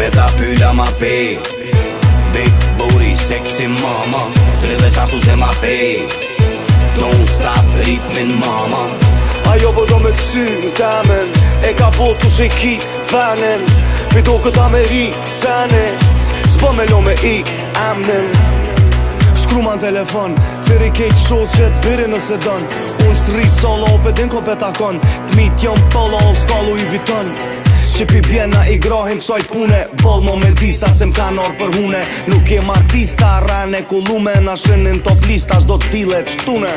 Me ta pylla ma pe Big booty, sexy mama Tre dhe qatu se ma pe Don't stop ripin mama Ajo po do me kësy në temen E ka po të sheki venen Me do këta sene Spo me lo me i amnen Shkru ma në telefon thiri kejt shod që të biri në sedon Unë së rrisë solo, din ko pëtakon Të mitë jëmë polo, s'kalu i vitën që pi pjena i grohim qoj pune Bol mo me disa se m'ka nor për hune Nuk jem artista, rane ku lume Na shënin top lista, shdo t'ile pështune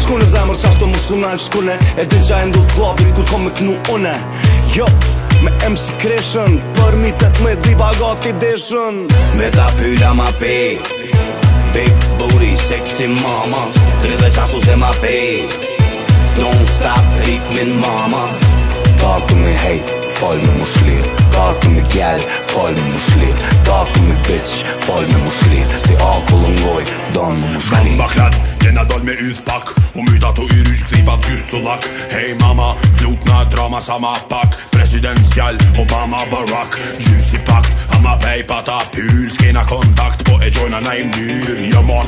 Shkune zemër qa musunal shkune E dhe e ndull klobin kur kom me knu une Jo, me MC Krishën Për mi të t'me dhi bagat i deshën Me ta pyra ma pe Big booty, sexy mama Tre dhe se ma pe Don't stop hate me mama Talk to me hate Falë me mushlet Dake me gjallë Falë me mushlet Dake me bitch Falë me mushlet Si a kolonoj Donë me mushvanit Shumë të baklad Den a dal me ydh pak U myta të i rysh kli pa t'jus Hej mama Blunt na drama sa ma pak Presidential Obama Barack Juicy pak A ma pej pata për Skena kontakt Po e gjojna na im njër Jam jo ma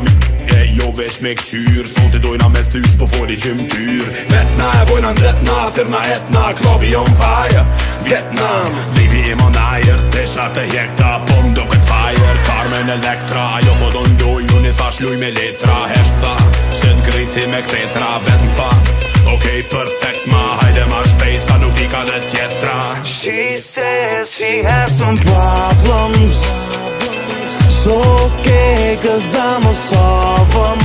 Ejo veq me këshyr Son t'i dojna me thys Po fo di qym tyr Metna e bojna Ndretna firma etna Klop i omfaje Vietnam Zibi i mënajër, tesha të jekta Po mdo këtë fajër, karmen elektra Ajo po do ndoj, unë i thash luj me letra Hesht tha, se të me kretra Vetë më tha, okej, okay, perfekt ma Hajde ma shpejt, sa nuk i ka dhe tjetra She said she had some problems So ke gëza më sovëm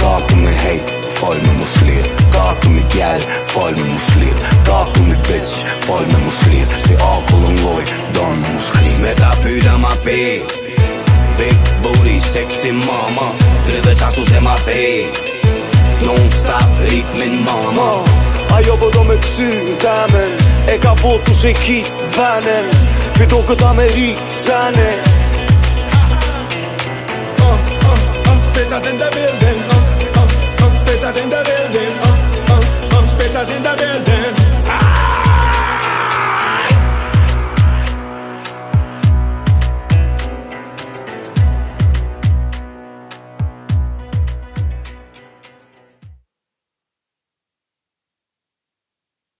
Talk me hate, fol me më shlirë Talk to me gal, fall me muslim Talk to me bitch, fall me muslim Si akull n'loj, don me muslim Me ta pyta ma pe Big booty, sexy mama Drive qatu se ma pe Don't stop ritmin mama ah, Ajo po do me ksy dame E ka po të shiki vane Pito këtë Amerikë sane Stay tight in the building uh, uh, uh, Stay tight in the building uh. Sardinha da mesa